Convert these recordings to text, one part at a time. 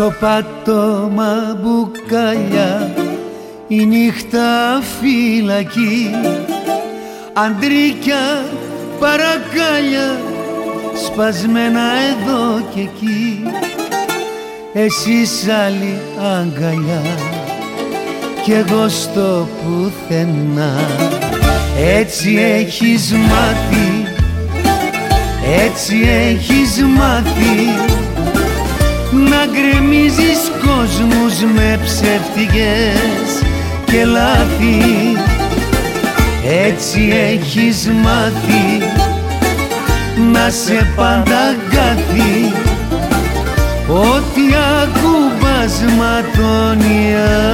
Στο πάτωμα μπουκαλιά. Η νύχτα φυλακή. Αντρίκια παρακάλια σπασμένα εδώ και εκεί. Εσύ άλλη αγκαλιά κι εγώ στο πουθενά. Έτσι έχεις μάθει έτσι έχεις μάθει να γκρεμίζεις κόσμους με ψεύτικες και λάθη. Έτσι έχεις μάθει να σε πάντα αγκάθει ότι ακούμπας ματώνια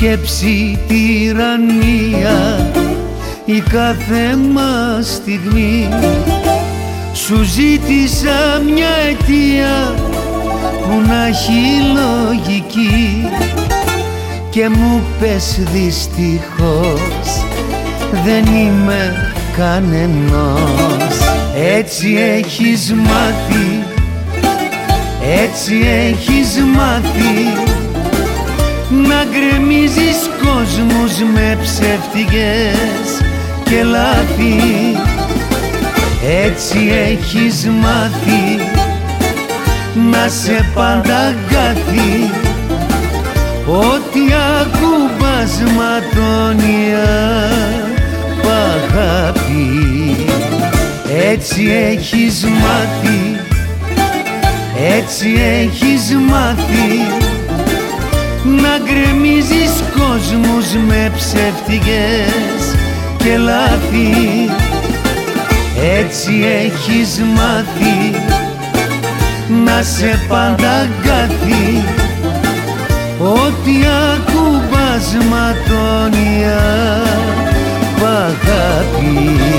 σκέψη τυραννία η κάθε μας στιγμή. Σου ζήτησα μια αιτία που να έχει λογική και μου πες δυστυχώς δεν είμαι κανενός. Έτσι έχεις μάθει έτσι έχεις μάθει να γκρεμίζεις κόσμους με ψεύτικες και λάθη. Έτσι έχεις μάθει να σε πάντα αγκάθει ότι ακούμπας ματώνια παγάπη έτσι έχεις μάθει έτσι έχεις μάθει να γκρεμίζεις κόσμους με ψεύτικες και λάθη. Έτσι έχεις μάθει να σε πάντα αγκάθει ότι ακούμπας ματώνια παγάπη